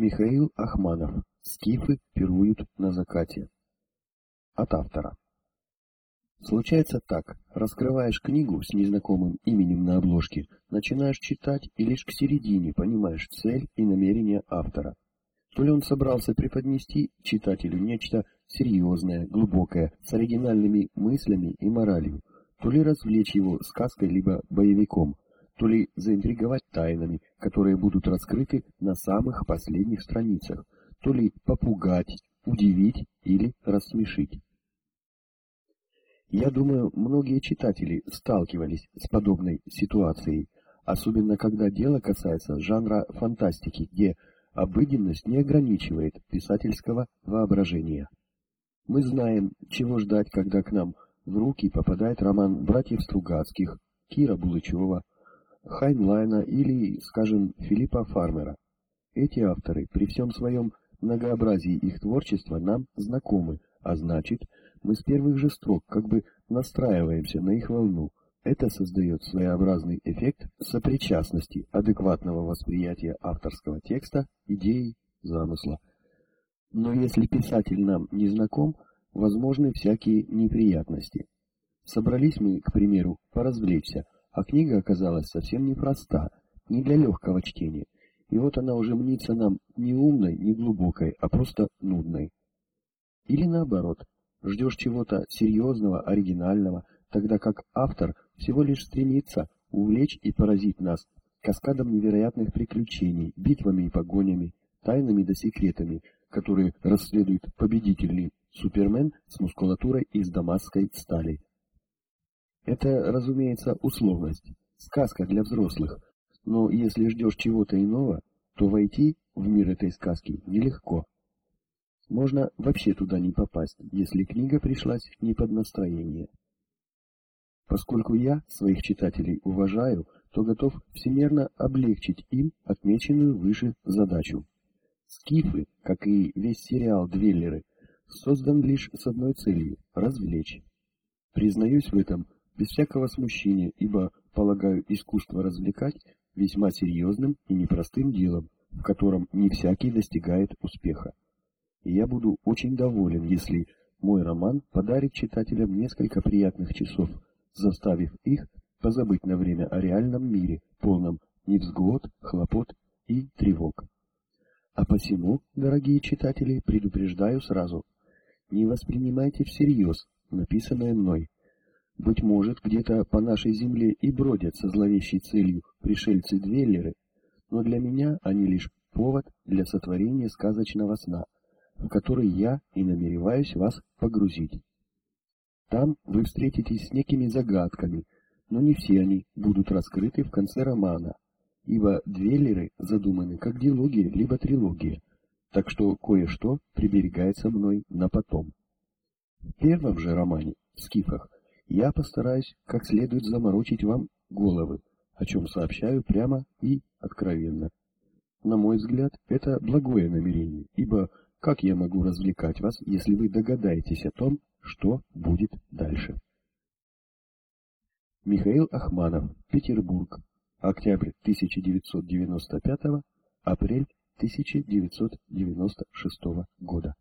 Михаил Ахманов. Скифы пируют на закате. От автора. Случается так, раскрываешь книгу с незнакомым именем на обложке, начинаешь читать и лишь к середине понимаешь цель и намерение автора. То ли он собрался преподнести читателю нечто серьезное, глубокое, с оригинальными мыслями и моралью, то ли развлечь его сказкой либо боевиком, то ли заинтриговать тайнами, которые будут раскрыты на самых последних страницах, то ли попугать, удивить или рассмешить. Я думаю, многие читатели сталкивались с подобной ситуацией, особенно когда дело касается жанра фантастики, где обыденность не ограничивает писательского воображения. Мы знаем, чего ждать, когда к нам в руки попадает роман братьев Стругацких, Кира Булычева, Хайнлайна или, скажем, Филиппа Фармера. Эти авторы при всем своем многообразии их творчества нам знакомы, а значит, мы с первых же строк как бы настраиваемся на их волну. Это создает своеобразный эффект сопричастности, адекватного восприятия авторского текста, идеи, замысла. Но если писатель нам не знаком, возможны всякие неприятности. Собрались мы, к примеру, поразвлечься, а книга оказалась совсем непроста, не для легкого чтения. И вот она уже мнится нам не умной, не глубокой, а просто нудной. Или наоборот, ждешь чего-то серьезного, оригинального, тогда как автор всего лишь стремится увлечь и поразить нас каскадом невероятных приключений, битвами и погонями, тайнами да секретами, которые расследует победительный Супермен с мускулатурой из дамасской стали. Это, разумеется, условность, сказка для взрослых, но если ждешь чего-то иного, то войти в мир этой сказки нелегко. Можно вообще туда не попасть, если книга пришлась не под настроение. Поскольку я своих читателей уважаю, то готов всемерно облегчить им отмеченную выше задачу. Скифы, как и весь сериал «Двеллеры», создан лишь с одной целью – развлечь. Признаюсь в этом без всякого смущения, ибо полагаю искусство развлекать весьма серьезным и непростым делом, в котором не всякий достигает успеха и я буду очень доволен, если мой роман подарит читателям несколько приятных часов, заставив их позабыть на время о реальном мире, полном невзгод, хлопот и тревог. А посему, дорогие читатели, предупреждаю сразу, не воспринимайте всерьез написанное мной. Быть может, где-то по нашей земле и бродят со зловещей целью пришельцы-двеллеры, но для меня они лишь повод для сотворения сказочного сна — в который я и намереваюсь вас погрузить. Там вы встретитесь с некими загадками, но не все они будут раскрыты в конце романа, ибо двеллеры задуманы как диалогия либо трилогия, так что кое-что приберегается мной на потом. В первом же романе, «Скифах», я постараюсь как следует заморочить вам головы, о чем сообщаю прямо и откровенно. На мой взгляд, это благое намерение, ибо как я могу развлекать вас, если вы догадаетесь о том, что будет дальше? Михаил Ахманов, Петербург, октябрь 1995, апрель 1996 года.